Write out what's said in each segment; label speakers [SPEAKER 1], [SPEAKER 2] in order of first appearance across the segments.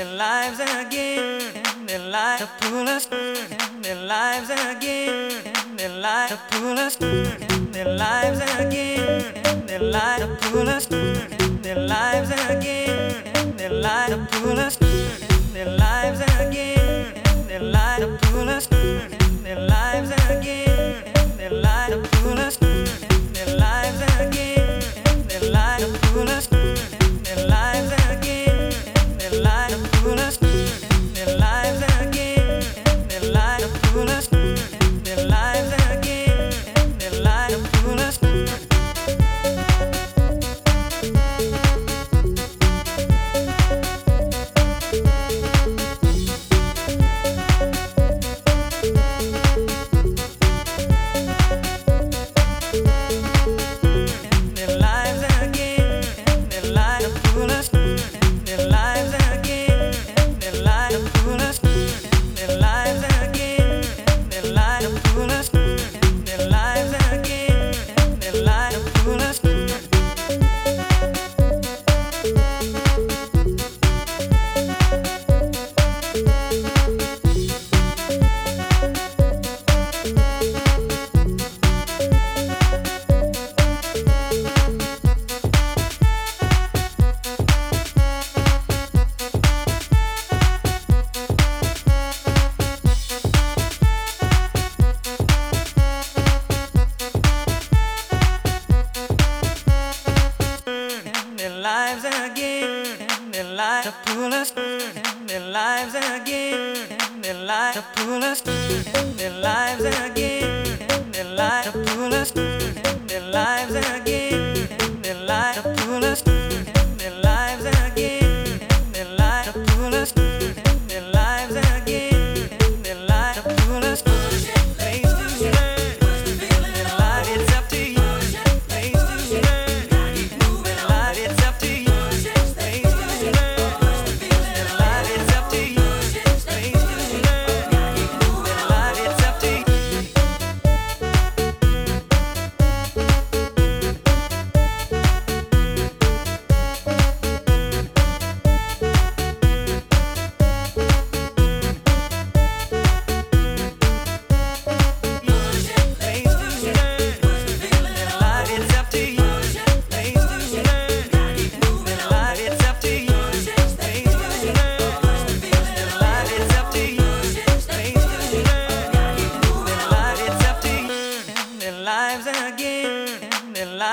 [SPEAKER 1] their lives again, their lives to pull us, their lives again, their lives to pull us, their lives again, their lives to pull us, their lives again, their lives to pull us, their lives. to pull us in their lives again, their lives. to pull us in their lives again, their lives. to pull us in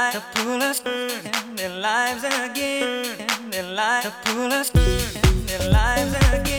[SPEAKER 1] light to pull us in their lives again, in their light to pull us in their lives again.